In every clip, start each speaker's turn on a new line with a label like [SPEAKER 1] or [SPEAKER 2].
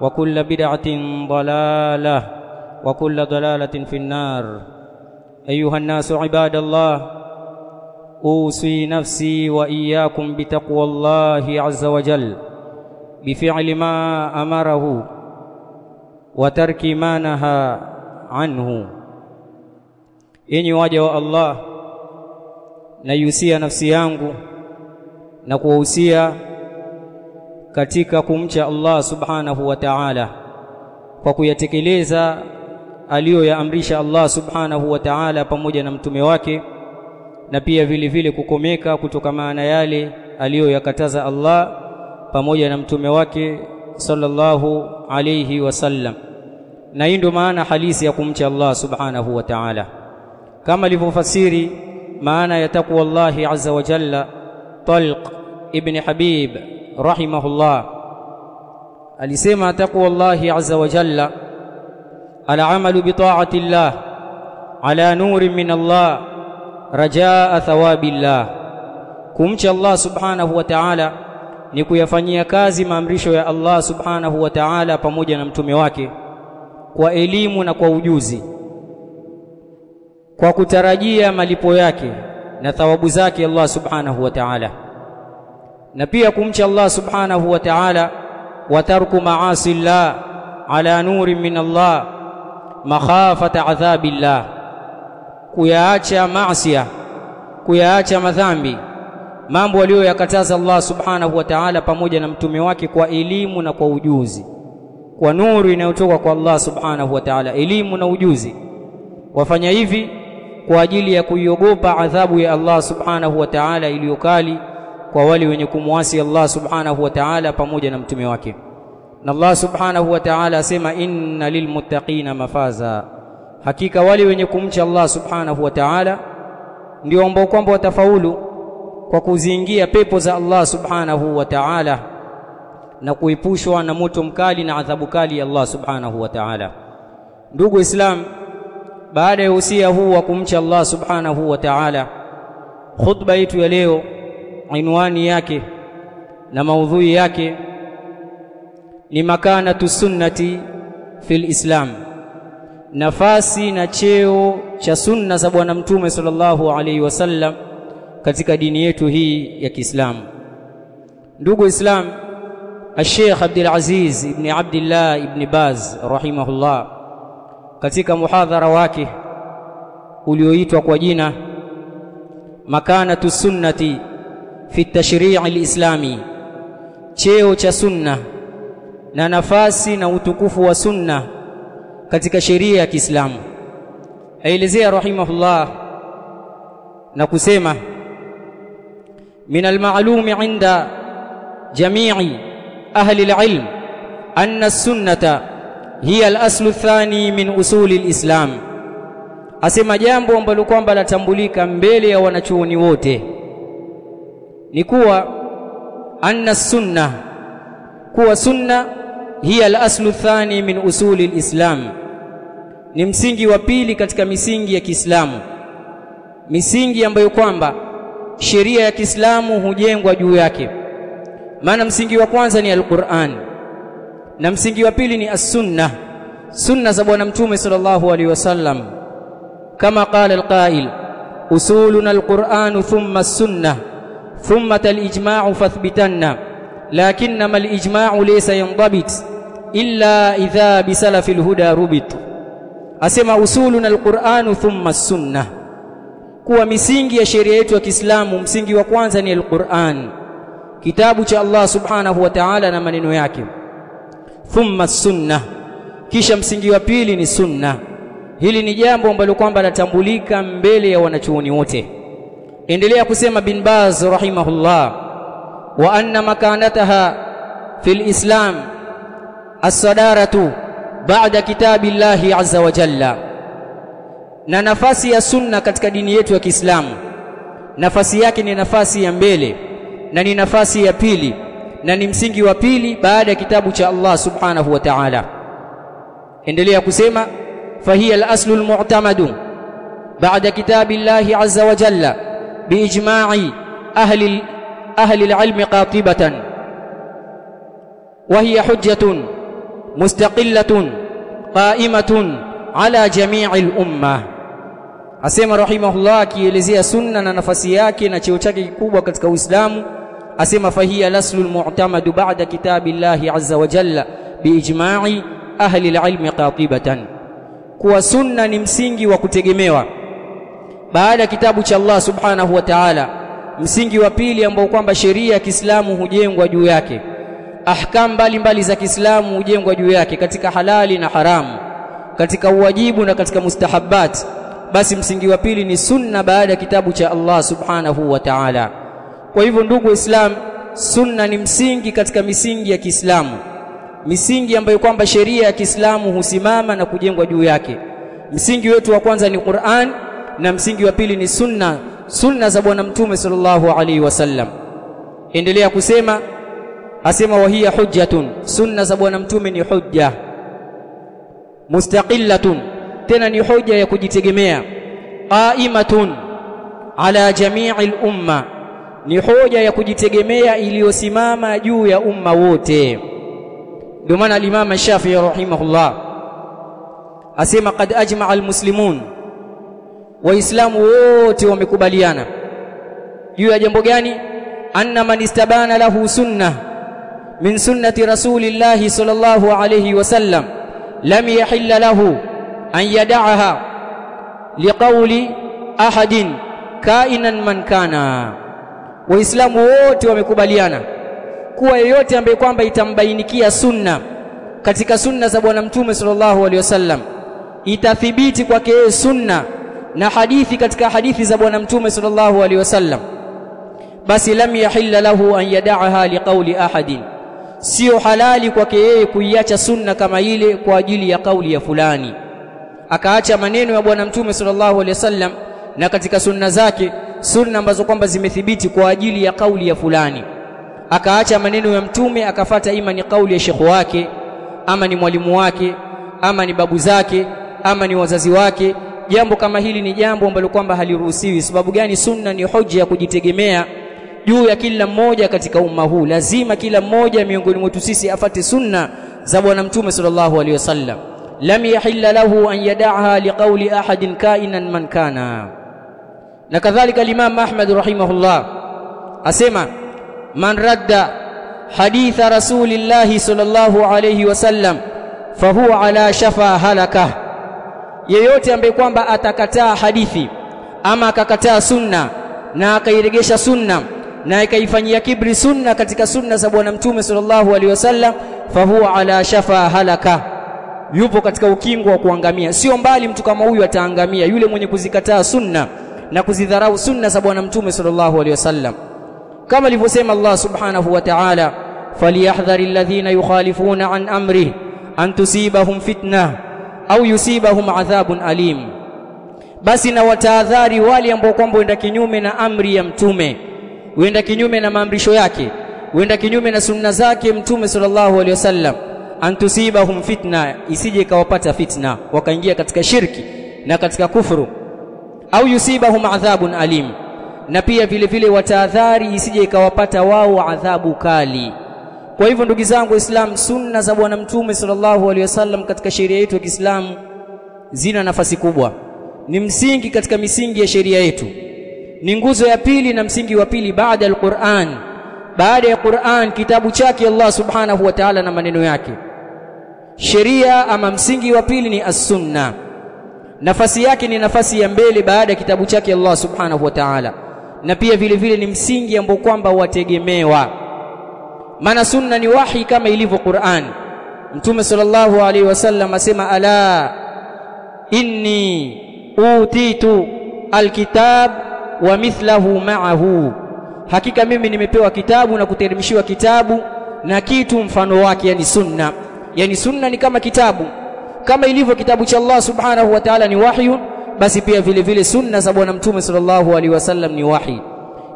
[SPEAKER 1] وكل بدعة ضلالة وكل ضلالة في النار. أيها الناس عباد الله أوصي نفسي وإياكم بتقوى الله عز وجل بفعل ما أمره وترك ما نهى عنه. waja wa Allah naihusia nafsi yangu na katika kumcha Allah subhanahu wa ta'ala kwa kuyatekeleza aliyoyaamrisha Allah subhanahu wa ta'ala pamoja na mtume wake na pia vile vile kukomeka kutoka maana yale aliyoyakataza Allah pamoja na mtume wake sallallahu alayhi wasallam na hii ndio maana halisi ya kumcha Allah subhanahu wa ta'ala. Kama alivyofasiri maana ya taqwa Allah azza wa jalla Talq ibn Habib rahimahullah. Alisema taqwa Allah azza wa jalla alamalu bi ta'ati ala nurin min Allah rajaa thawabillah. Kumcha Allah subhanahu wa ta'ala ni kuyafanyia kazi maamrisho ya Allah subhanahu wa ta'ala pamoja na mtume wake kwa elimu na kwa ujuzi kwa kutarajia malipo yake na thawabu zake Allah subhanahu wa ta'ala na pia kumcha Allah subhanahu wa ta'ala wa tarku maasi Allah ala nurin min Allah makhafata adhabillah kuyaacha maasiya kuyaacha madhambi mambo aliyoyakataza Allah subhanahu wa ta'ala pamoja na mtume wake kwa elimu na kwa ujuzi. Kwa nuru inayotoka kwa Allah subhanahu wa ta'ala elimu na ujuzi. Wafanya hivi kwa ajili ya kuiogopa adhabu ya Allah subhanahu wa ta'ala iliyokali kwa wale wenye kumwasi Allah subhanahu wa ta'ala pamoja na mtume wake. Na Allah subhanahu wa ta'ala asema inna lilmuttaqina mafaza. Hakika wale wenye kumcha Allah subhanahu wa ta'ala ndio ambao kwamba watafaulu kwa kuziingia pepo za Allah subhanahu wa ta'ala na kuepushwa na moto mkali na adhabu kali ya Allah subhanahu wa ta'ala. Ndugu islam baada ya usia huu wa kumcha Allah subhanahu wa ta'ala khutba yetu ya leo inwani yake na maudhui yake ni makanatu sunnati fil islam. Nafasi na cheo cha sunna za bwana mtume sallallahu alaihi wasallam katika dini yetu hii ya Kiislamu. Ndugu islam Sheikh Abdul Aziz ibn Abdullah ibn Baz rahimahullah katika muhadhara wake ulioitwa kwa jina makanatu sunnati fi tashrii' alislami cheo cha sunna na nafasi na utukufu wa sunna katika sheria ya Kiislamu. Aelezea rahimahullah na kusema min almalumi inda jami'i ahli alilm anna sunnata hiya al-aslu thani min usuli al-islam. Asema jambo ambalo kwamba latambulika mbele ya wanachuoni wote ni kuwa anna sunna kuwa sunna hiya al-aslu thani min usuli al-islam. Ni msingi wa pili katika misingi ya Kiislamu. Misingi ambayo kwamba sheria ya Kiislamu hujengwa juu yake. Maana msingi wa kwanza ni al-Qur'an na msingi wa pili ni as-sunnah sunna za bwana mtume sallallahu alaihi wasallam kama qala al-qail usuluna al-Qur'an thumma as-sunnah thumma talijmau fathbitanna. Lakinnama al-ijma'u laysa yanḍabit illa idha bisalafi al-huda rubit. Asema usuluna al-Qur'an thumma as-sunnah kuwa misingi ya sheria yetu ya Kiislamu msingi wa kwanza ni alqur'an kitabu cha Allah subhanahu wa ta'ala na maneno yake. Thumma sunna kisha msingi wa pili ni sunna hili ni jambo ambalo kwamba latambulika mbele ya wanachuoni wote endelea kusema bin Baz rahimahullah wa anna makanataha fil islam as-sadaratu ba'da kitabillahi azza wa jalla. Na nafasi ya sunna katika dini yetu ya Kiislamu nafasi yake ni nafasi ya mbele na ni nafasi ya pili na ni msingi wa pili baada ya kitabu cha Allah subhanahu wa ta'ala. Endelea kusema fahiya al-aslu al-mu'tamadu ba'da kitabillahi azza wa jalla ahli ahli al-ilm qatibatan wa hiya hujjatun mustaqillatun qa'imatun ala jami'i al-ummah asema rahimahullah akielezea sunna na nafasi yake na cheo chake kikubwa katika Uislamu asema fahiya laslul mu'tamadu ba'da kitabillahi azza wa jalla biijma'i ahli alilmi qatibatan kuwa sunna ni msingi wa kutegemewa baada ya kitabu cha Allah subhanahu wa ta'ala msingi wa pili ambao kwamba sheria ya Kiislamu hujengwa juu yake ahkam mbalimbali za Kiislamu hujengwa juu yake katika halali na haramu katika uwajibu na katika mustahabbat basi msingi wa pili ni sunna baada ya kitabu cha Allah subhanahu wa ta'ala. Kwa hivyo ndugu Islam sunna ni msingi katika misingi ya Kiislamu. Misingi ambayo kwamba sheria ya Kiislamu husimama na kujengwa juu yake. Msingi wetu wa kwanza ni Qur'an na msingi wa pili ni sunna sunna za bwana mtume sallallahu alaihi wasallam. Endelea kusema asema wa hiya hujjatun sunna za bwana mtume ni hujja mustaqillatun tena ni hoja ya kujitegemea qaimatun ala jami'il umma ni hoja ya kujitegemea iliyosimama juu ya umma wote. Ndio maana al-Imam Shafi'i rahimahullah asema qad ajma'a al-muslimun waislamu wote wamekubaliana juu ya jambo gani? Anna man istabana lahu sunna min sunnati rasulillahi sallallahu alayhi wasallam lam yahilla lahu an yad'aha liqawli ahadin kainan man kana. Waislamu wote wamekubaliana kuwa yeyote ambaye kwamba itambainikia sunna katika sunna za bwana mtume sallallahu alaihi wasallam itathibiti kwake sunna na hadithi katika hadithi za bwana mtume sallallahu alaihi wasallam. Basi lam yahilla lahu an yad'aha liqauli ahadin. Sio halali kwake yeye kuiacha sunna kama ile kwa ajili ya kauli ya fulani. Akaacha maneno ya bwana mtume sallallahu alaihi wasallam na katika sunna zake sunna ambazo kwamba zimethibiti kwa ajili ya kauli ya fulani. Akaacha maneno ya mtume akafata ima ni kauli ya shekhu wake ama ni mwalimu wake ama ni babu zake ama ni wazazi wake jambo kama hili ni jambo ambalo kwamba haliruhusiwi. Sababu gani? Sunna ni hoja ya kujitegemea juu ya kila mmoja katika umma huu. Lazima kila mmoja miongoni mwetu sisi afate sunna za bwana mtume sallallahu alaihi wasallam. Lam yahilla lahu an yada'aha liqawli ahadin kainan man kana. Na kadhalika al-Imam Ahmad rahimahullah asema man radda haditha rasulillahi sallallahu alayhi wasallam fahuwa ala shafa halaka yeyote ambaye kwamba atakataa hadithi ama akakataa sunna na akairegesha sunna na akaifanyia kibri sunna katika sunna za bwana mtume sallallahu alaihi wasallam fahuwa ala shafa halaka. Yupo katika ukingo wa kuangamia. Sio mbali mtu kama huyu ataangamia yule mwenye kuzikataa sunna na kuzidharau sunna za bwana mtume sallallahu alaihi wasallam. Kama alivyosema Allah subhanahu wa ta'ala falyahdhari alladhina yukhalifuna an amri an tusibahum fitna au yusibahum adhabun alim. Basi na wataadhari wale ambao kwamba wenda kinyume na amri ya mtume wenda kinyume na maamrisho yake wenda kinyume na sunna zake mtume sallallahu alaihi wasallam antusibahum fitna isije ikawapata fitna wakaingia katika shirki na katika kufuru. Au yusibahum adhabun alim na pia vile vile watahadhari isije ikawapata wao adhabu kali kwa hivyo ndugu zangu waislamu sunna za bwana mtume sallallahu alaihi wasallam katika sheria yetu ya Kiislamu zina nafasi kubwa. Ni msingi katika misingi ya sheria yetu. Ni nguzo ya pili na msingi wa pili baada ya Qur'an. Baada ya Qur'an kitabu chake Allah subhanahu wa ta'ala na maneno yake. Sheria ama msingi wa pili ni as-sunna. Nafasi yake ni nafasi ya mbele baada ya kitabu chake Allah subhanahu wa ta'ala. Na pia vile vile ni msingi ambao kwamba wategemewa maana sunna ni wahi kama ilivyo Qur'an. Mtume sallallahu alaihi wasallam asema ala inni utitu alkitab wa mithlahu ma'ahu. Hakika mimi nimepewa kitabu na kuteremshiwa kitabu na kitu mfano wake yani sunna. Yani sunna ni kama kitabu. Kama ilivyo kitabu cha Allah subhanahu wa ta'ala ni wahyu basi pia vile vile sunna za bwana mtume sallallahu alaihi wasallam ni wahi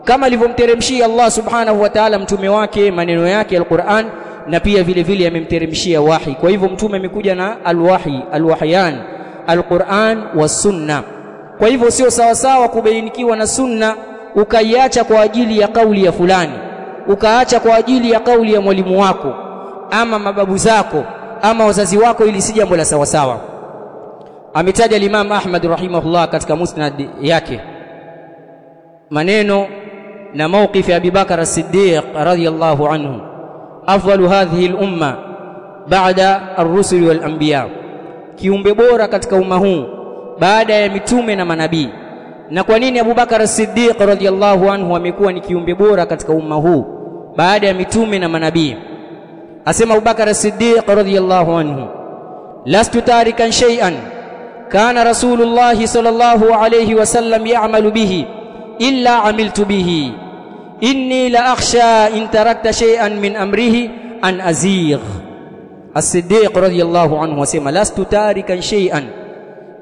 [SPEAKER 1] kama alivyomteremshia Allah subhanahu wa ta'ala mtume wake maneno yake alquran na pia vile vile amemteremshia wahi. Kwa hivyo mtume amekuja na alwahi alwahyan alquran wa sunna. Kwa hivyo sio sawa sawa kubainikiwa na sunna ukaiacha kwa ajili ya kauli ya fulani ukaacha kwa ajili ya kauli ya mwalimu wako ama mababu zako ama wazazi wako ili si jambo la sawa sawa ametaja Imam Ahmad rahimahullah katika musnad yake. Maneno na mawqif Abi Bakar as-Siddiq radiyallahu anhu. Afdalu hadhihi al-umma ba'da ar-rusul wal anbiya kiumbe bora katika umma huu baada ya mitume na manabii. Na kwa nini Abu Bakar as-Siddiq radiyallahu anhu amekuwa ni kiumbe bora katika umma huu baada ya mitume na manabii? Asema Abu Bakar as-Siddiq radiyallahu anhu lastu tarikan shay'an kana rasulullah sallallahu alayhi wasallam ya'malu bihi illa amiltu bihi. Inni la akhsha in tarakta shay'an min amrihi an azigh. as-Siddiq radiyallahu anhu asema lastu tarikan shay'an.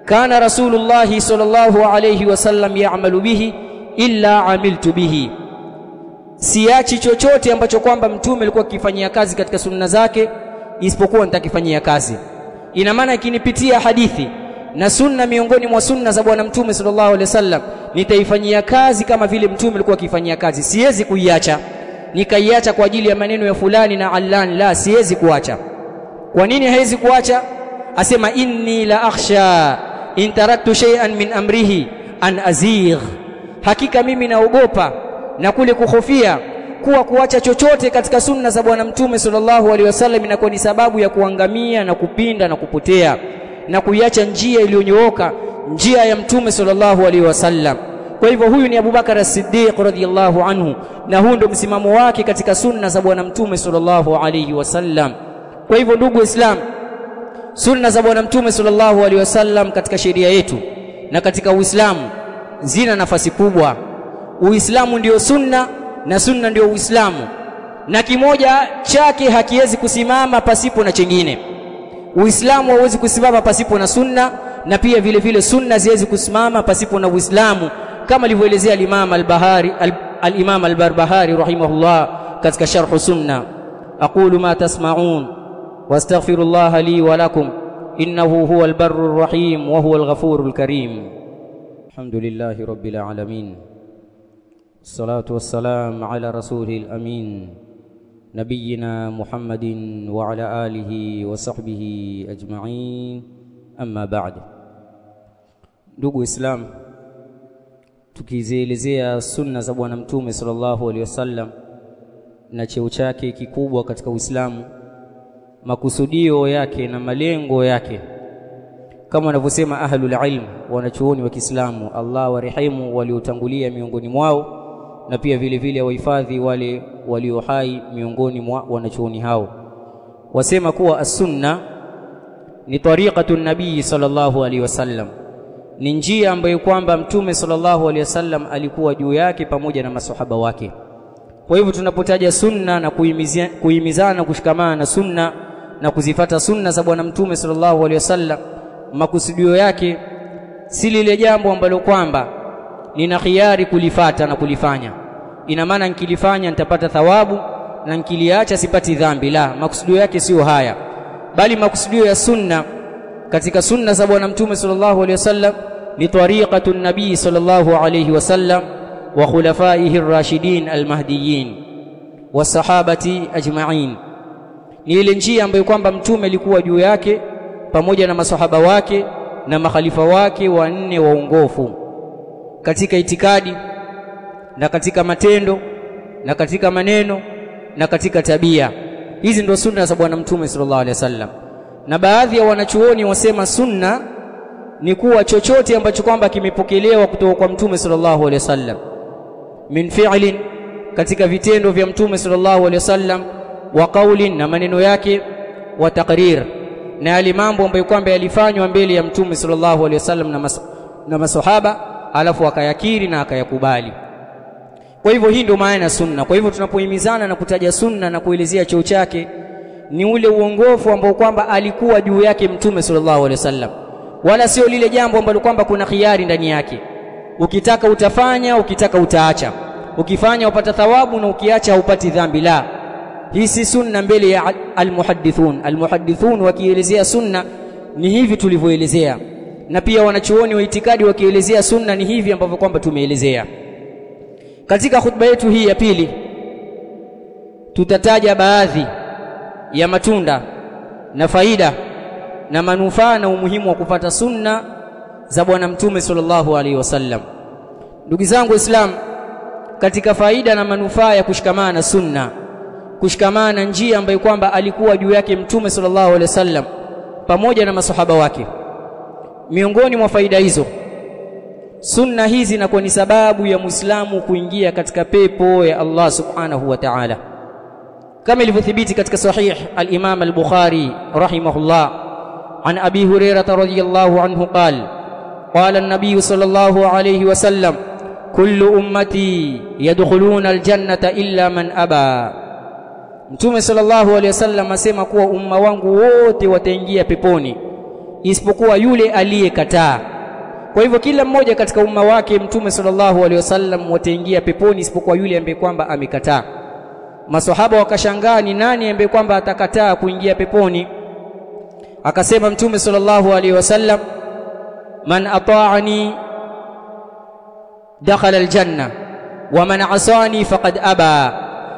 [SPEAKER 1] Kana rasulullah sallallahu alayhi wasallam ya'malu bihi illa amiltu bihi. Siachi chochote ambacho kwamba mtume alikuwa akifanyia kazi katika sunna zake isipokuwa nitakifanyia kazi. Ina maana ikinipitia hadithi na sunna miongoni mwa sunna za bwana mtume sallallahu alaihi wasallam nitaifanyia kazi kama vile mtume alikuwa akifanyia kazi. Siwezi kuiacha. Nikaiacha kwa ajili ya maneno ya fulani na allan la siwezi kuacha. Kwa nini haizi kuacha? Asema inni la akhsha in taraktu shay'an min amrihi an azigh. Hakika mimi naogopa na kule kuhofia kuwa kuacha chochote katika sunna za bwana mtume sallallahu alaihi wasallam inakuwa ni sababu ya kuangamia na kupinda na kupotea na kuiacha njia iliyonyooka njia ya mtume sallallahu alaihi wasallam. Kwa hivyo huyu ni Abubakar as-Siddiq radhiyallahu anhu na huu ndo msimamo wake katika sunna za bwana mtume sallallahu alaihi wasallam. Kwa hivyo ndugu waislamu sunna za bwana mtume sallallahu alaihi wasallam katika sheria yetu na katika uislamu zina nafasi kubwa. Uislamu ndiyo sunna na sunna ndiyo uislamu na kimoja chake hakiwezi kusimama pasipo na chengine uislamu hauwezi kusimama pasipo na sunna na pia vile vile sunna ziwezi kusimama pasipo na uislamu kama alivyoelezea al-Imam al-Bahari al-Imam al-Barbahari rahimahullah katika sharh sunna aqulu ma tasma'un wastaghfirullah li wa lakum innahu huwal barrur rahim wa huwal ghafurul karim alhamdulillahi rabbil alamin الصلاة والسلام على رسوله الأمين نبينا محمد وعلى آله وصحبه أجمعين أما بعد ndugu Islam tukizielezea sunna za bwana mtume sallallahu alaihi wasallam na cheo chake kikubwa katika Uislamu makusudio yake na malengo yake kama wanavyosema ahlul ilm wanachuoni wa Kiislamu Allah warehemu waliotangulia miongoni mwao na pia vile vile wahifadhi wale walio hai miongoni mwa wanachuoni hao. Wasema kuwa as-sunna ni tariqatu nabii sallallahu alaihi wasallam. Ni njia ambayo kwamba mtume sallallahu alaihi wasallam alikuwa juu yake pamoja na masahaba wake. Kwa hivyo tunapotaja sunna na kuhimizana kushikamana na sunna na kuzifata sunna za bwana mtume sallallahu alaihi wasallam makusudio yake si lile jambo ambalo kwamba nina khiari kulifata na kulifanya. Ina maana nikilifanya nitapata thawabu na nikiliacha sipati dhambi. La makusudio yake sio haya. Bali makusudio ya sunna. Katika sunna za bwana mtume sallallahu alaihi wasallam ni tariqatu nabii sallallahu alaihi wasallam wa khulafaihi ar-rashidin al-mahdiyyin wasahabati ajma'in. Ni ile njia ambayo kwamba mtume alikuwa juu yake pamoja na masahaba wake na makhalifa wake wanne waongofu katika itikadi na katika matendo na katika maneno na katika tabia. Hizi ndio sunna za bwana mtume sallallahu alaihi wasallam. Na baadhi ya wanachuoni wasema sunna ni kuwa chochote ambacho kwamba kimepokelewa kutoka kwa mtume sallallahu alaihi wasallam. Min fi'lin katika vitendo vya mtume sallallahu alaihi wasallam wa qaulin na maneno yake wa taqrir. Na yale mambo ambayo kwamba yalifanywa mbele ya mtume sallallahu alaihi wasallam na, mas na alafu akayakiri na akayakubali. Kwa hivyo hii ndio maana ya sunna. Kwa hivyo tunapohimizana na kutaja sunna na kuelezea cheo chake ni ule uongofu ambao kwamba alikuwa juu yake mtume sallallahu alaihi wasallam. Wala sio lile jambo ambalo kwamba kuna khiari ndani yake. Ukitaka utafanya ukitaka utaacha. Ukifanya upata thawabu na ukiacha haupati dhambi la. Hii si sunna mbele ya almuhaddithun. Almuhaddithun wakielezea sunna ni hivi tulivyoelezea na pia wanachuoni wa itikadi wakielezea sunna ni hivi ambavyo kwamba tumeelezea. Katika khutba yetu hii ya pili tutataja baadhi ya matunda na faida na manufaa na umuhimu wa kupata sunna za bwana mtume sallallahu alaihi wasallam. Ndugu zangu waislamu katika faida na manufaa ya kushikamana na sunna kushikamana na njia ambayo kwamba alikuwa juu yake mtume sallallahu alaihi wasallam pamoja na masohaba wake miongoni mwa faida hizo. Sunna hizi inakuwa ni sababu ya muislamu kuingia katika pepo ya Allah subhanahu wa ta'ala. Kama ilivyothibiti katika sahih al-Imam al-Bukhari rahimahullah an Abi Hurairah radhiyallahu anhu qala qala an-nabiy sallallahu alayhi wa sallam kullu ummati yadkhuluna al-jannata illa man aba. Mtume sallallahu alayhi wasallam asema kuwa umma wangu wote wataingia peponi isipokuwa yule aliyekataa. Kwa hivyo kila mmoja katika umma wake mtume sallallahu alaihi wasallam wataingia peponi isipokuwa yule ambaye kwamba amekataa. Maswahaba wakashangaa ni nani ambaye kwamba atakataa kuingia peponi. Akasema mtume sallallahu alaihi wasallam man ata'ani dakhala aljanna wa man asani faqad aba.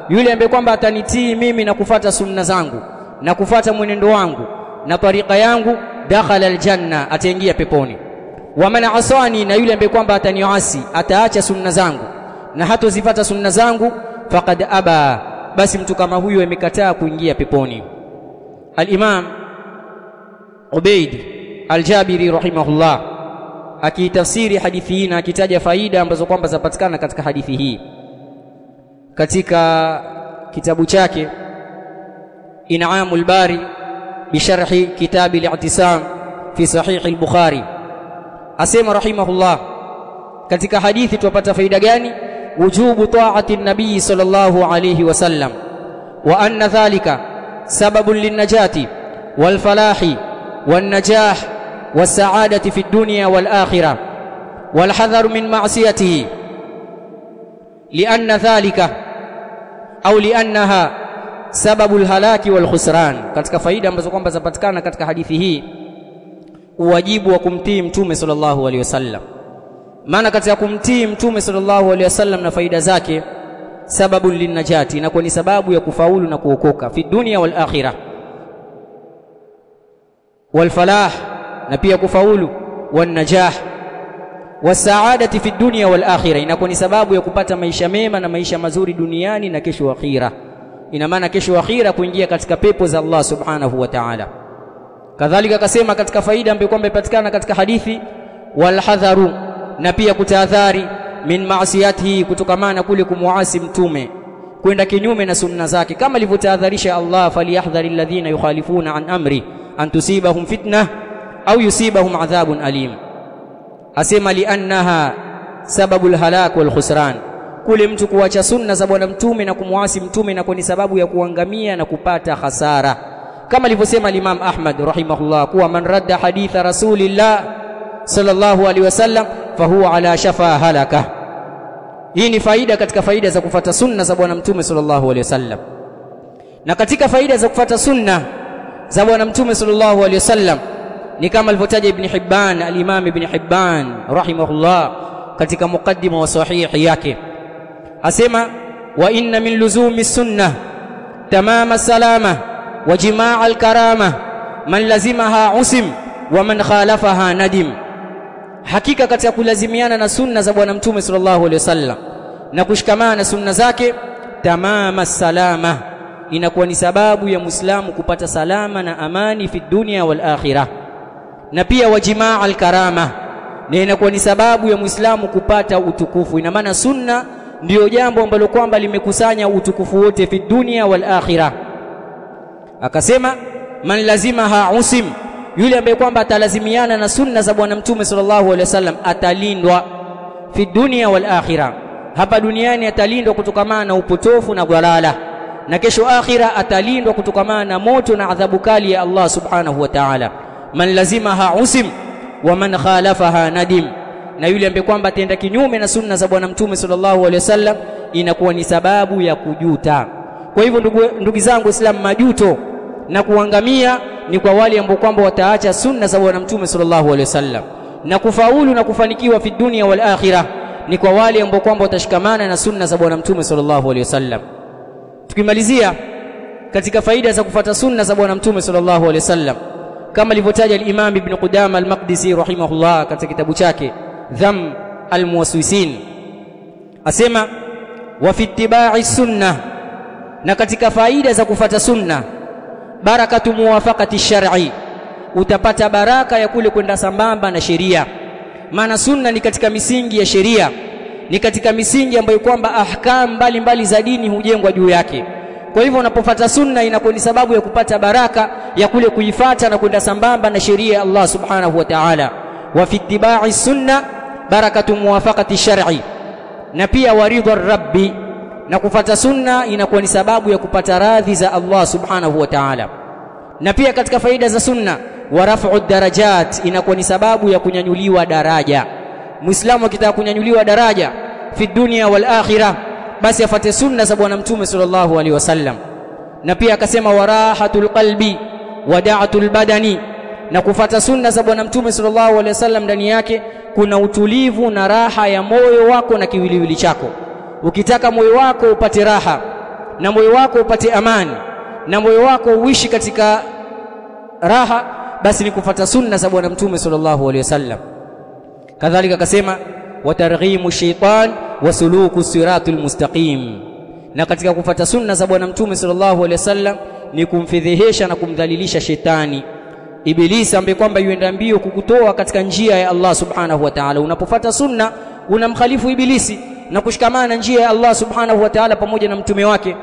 [SPEAKER 1] Yule ambaye kwamba atanitii mimi na kufata sunna zangu na kufata mwenendo wangu na tariqa yangu dakhala aljanna ataingia peponi. Wa man asani na yule ambaye kwamba ataniasi ataacha sunna zangu. Na hatozifata sunna zangu faqad aba. Basi mtu kama huyo amekataa kuingia peponi. Alimam Ubaid al-Jabiri rahimahullah akitafsiri hadithi hii na akitaja faida ambazo kwamba zapatikana katika hadithi hii. Katika kitabu chake In'amul Bari bisharhi kitabi al-i'tisam fi sahih al-Bukhari asema rahimahullah. Katika hadithi tupata faida gani? Wujubu ta'ati an-nabii sallallahu alayhi wasallam wa anna dhalika sababun linnajati wal falahi wan najah was sa'adati fid dunya wal akhirah wal hadhar min ma'siyatihi lianna dhalika au liannaha sababul halaki wal khusran katika faida ambazo kwamba zapatikana katika hadithi hii uwajibu wa kumtii mtume sallallahu alaihi wasallam. Maana katika kumtii mtume sallallahu alaihi wasallam na faida zake sababu linnajati inakuwa ni sababu ya kufaulu na kuokoka. Fi dunia wal akhirah wal falah na pia kufaulu wan najah wasaadati fi dunia wal akhirah inakuwa ni sababu ya kupata maisha mema na maisha mazuri duniani na kesho akhira ina maana kesho akhira kuingia katika pepo za Allah subhanahu wa ta'ala. Kadhalika akasema katika faida ambayo kwamba ipatikana katika hadithi walhadharu na pia kutahadhari min maasiyatihi kutokamana kule kumuasi mtume kwenda kinyume na sunna zake. Kama alivyotahadharisha Allah falyahdharil ladhina yukhalifuna an amri an tusibahum fitna au yusibahum adhabun alim. Asema liannaha sababul halak wal khusran kule mtu kuacha sunna za bwana mtume na kumuasi mtume na ni sababu ya kuangamia na kupata hasara. Kama alivyosema Imam Ahmad rahimahullah kuwa man radda haditha rasulillah sallallahu alaihi wasallam fahuwa ala shafa halaka. Hii ni faida katika faida za kufata sunna za bwana mtume sallallahu alaihi wasallam na katika faida za kufata sunna za bwana mtume sallallahu alaihi wasallam ni kama alivyotaja ibn Hibban al-Imam ibn Hibban rahimahullah katika mukaddima wa sahihi yake asema wa inna min luzumi sunnah tamama salama wa jimaa al-karama man lazimaha usim wa man khalafaha nadim. Hakika katika kulazimiana na sunna za bwana mtume sallallahu alaihi wasallam na kushikamana na sunna zake tamama salama inakuwa ni sababu ya muislamu kupata salama na amani fi dunia wal akhirah. Na pia wajimaa alkarama na inakuwa ni sababu ya muislamu kupata utukufu. Ina maana sunna ndiyo jambo ambalo kwamba limekusanya utukufu wote fi dunia wal akhirah. Akasema man lazimaha usim yule ambaye kwamba atalazimiana na sunna za bwana mtume sallallahu alaihi wasallam atalindwa fi dunia wal akhirah. Hapa duniani atalindwa kutokamana na upotofu na dhalala na kesho akhira atalindwa kutokamana na moto na adhabu kali ya Allah subhanahu wa ta'ala. Man lazimaha usim wa man khalafaha nadim na yule ambaye kwamba atenda kinyume na sunna za bwana mtume sallallahu alaihi wasallam inakuwa ni sababu ya kujuta. Kwa hivyo ndugu, ndugu zangu islam majuto na kuangamia ni kwa wale ambao kwamba wataacha sunna za bwana mtume sallallahu alaihi wasallam. Na kufaulu na kufanikiwa fi dunia wal akhirah ni kwa wale ambao kwamba watashikamana na sunna za bwana mtume sallallahu alaihi wasallam. Tukimalizia katika faida za kufata sunna za bwana mtume sallallahu alaihi wasallam kama alivyotaja al-Imam Ibn Qudama al-Maqdisi rahimahullah katika kitabu chake Dham al-Muwaswisin. Asema wa fi sunnah na katika faida za kufata sunna barakatu muwafaqati shar'i utapata baraka ya kule kwenda sambamba na sheria. Maana sunna ni katika misingi ya sheria ni katika misingi ambayo kwamba ahkam mbalimbali za dini hujengwa juu yake. Kwa hivyo unapofata sunna inakuwa ni sababu ya kupata baraka ya kule kuifata na kwenda sambamba na sheria ya Allah subhanahu wa ta'ala. Wa fi ittiba'i sunna barakatu muwafaqati shar'i na pia waridha rabbi na kufata sunna inakuwa ni sababu ya kupata radhi za Allah subhanahu wa ta'ala. Na pia katika faida za sunna wa raf'u darajat inakuwa ni sababu ya kunyanyuliwa daraja. Muislamu akitaka kunyanyuliwa daraja fi dunya wal akhirah basi afate sunna za bwana mtume sallallahu alaihi wasallam. Na pia akasema warahatul qalbi wada'atul badani na kufata sunna za bwana mtume sallallahu alaihi wasallam ndani yake kuna utulivu na raha ya moyo wako na kiwiliwili chako. Ukitaka moyo wako upate raha na moyo wako upate amani na moyo wako uishi katika raha basi ni kufata sunna za bwana mtume sallallahu alaihi wasallam. Kadhalika akasema watarghimu shaitan wa suluku siratul mustaqim. Na katika kufata sunna za bwana mtume sallallahu alaihi wasallam ni kumfedhehesha na kumdhalilisha shetani ibilisi ambaye kwamba yuenda mbio kukutoa katika njia ya Allah subhanahu wa ta'ala. Unapofata sunna unamkhalifu ibilisi na kushikamana na njia ya Allah subhanahu wa ta'ala pamoja na mtume wake.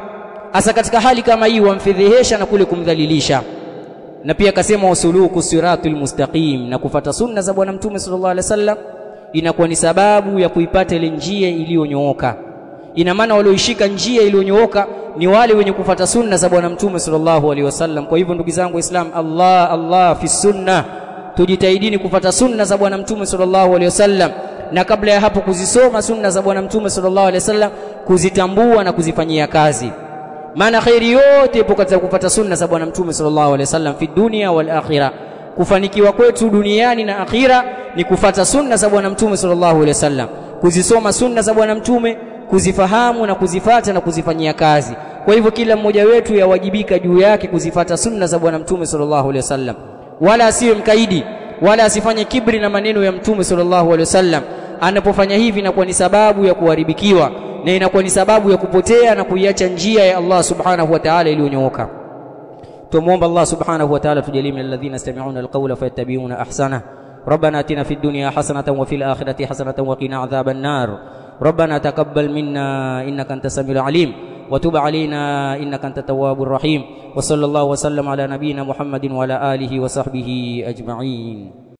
[SPEAKER 1] Hasa katika hali kama hii wamfedhehesha na kule kumdhalilisha. Na pia akasema wasuluku siratul mustaqim. Na kufata sunna za bwana mtume sallallahu alaihi wasallam inakuwa ni sababu ya kuipata ile njia iliyonyooka ina maana walioishika njia iliyonyooka ni wale wenye kufata sunna za bwana mtume sallallahu alaihi wasallam. Kwa hivyo ndugu zangu waislamu Allah Allah fi sunna. Tujitahidini kufata sunna za bwana mtume sallallahu alaihi wasallam. Na kabla ya hapo kuzisoma sunna za bwana mtume sallallahu alaihi wasallam kuzitambua na kuzifanyia kazi. Maana khairi yote ipo katika kufata sunna za bwana mtume sallallahu alaihi wasallam fi dunia wal akhirah. Kufanikiwa kwetu duniani na akhira ni kufata sunna za bwana mtume sallallahu alaihi wasallam. Kuzisoma sunna za bwana mtume kuzifahamu na kuzifata na kuzifanyia kazi kwa hivyo kila mmoja wetu yawajibika juu yake kuzifata sunna za bwana mtume sallallahu alaihi wasallam wala asiwe mkaidi wala asifanye kibri na maneno ya mtume sallallahu alaihi wasallam anapofanya hivi inakuwa ni sababu ya kuharibikiwa na inakuwa ni sababu ya kupotea na kuiacha njia ya Allah subhanahu wa ta'ala iliyonyooka tumuomba Allah subhanahu wa ta'ala tujalie min alladhina yastami'una alqawla fayattabi'una ahsana ربنا اتنا في الدنيا حسنه وفي الاخره حسنه وقنا عذاب النار ربنا تقبل منا إنك أنت السميع العليم وتب علينا إنك أنت التواب الرحيم وصلى الله وسلم على نبينا محمد وعلى آله وصحبه أجمعين.